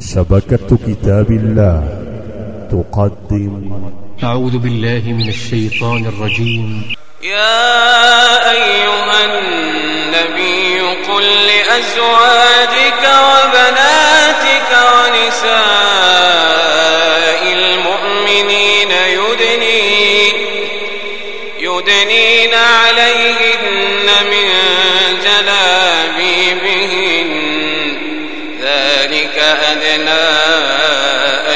شبكة كتاب الله. تقدم. أعوذ بالله من الشيطان الرجيم. يا أيها النبي قل لأزواجك وبناتك ونساء المؤمنين يدنين يدنين عليهن من جلابيبهن ذلك أدنى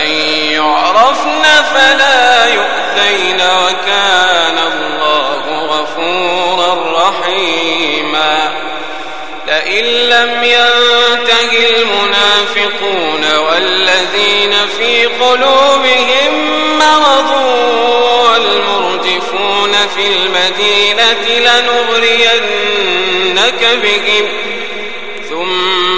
أن يعرفن فلا يؤذين وكان الله غفورا رحيما. لئن لم ينته المنافقون والذين في قلوبهم مرض والمرجفون في المدينة لنغرينك بهم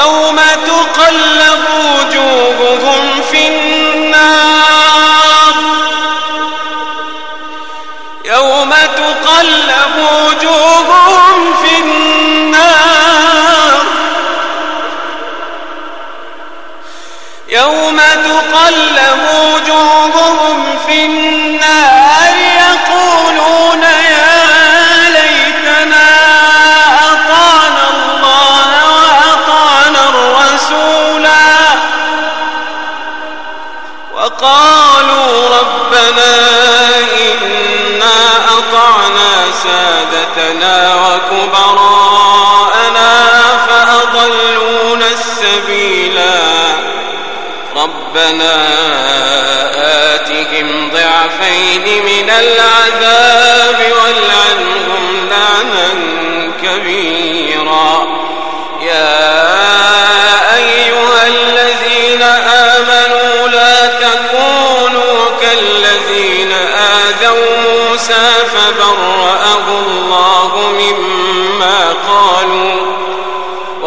يوم تقلب وجوههم في النار. يوم تقلب وجوههم في النار. يوم تقلب وجوههم في النار. السبيلا ربنا آتهم ضعفين من العذاب والعنهم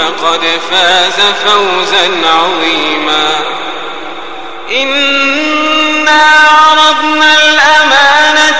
فقد فاز فوزا عظيما. إنا عرضنا الأمانة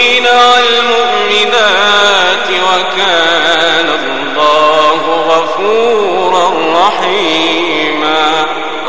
وكان الله غفورا رحيما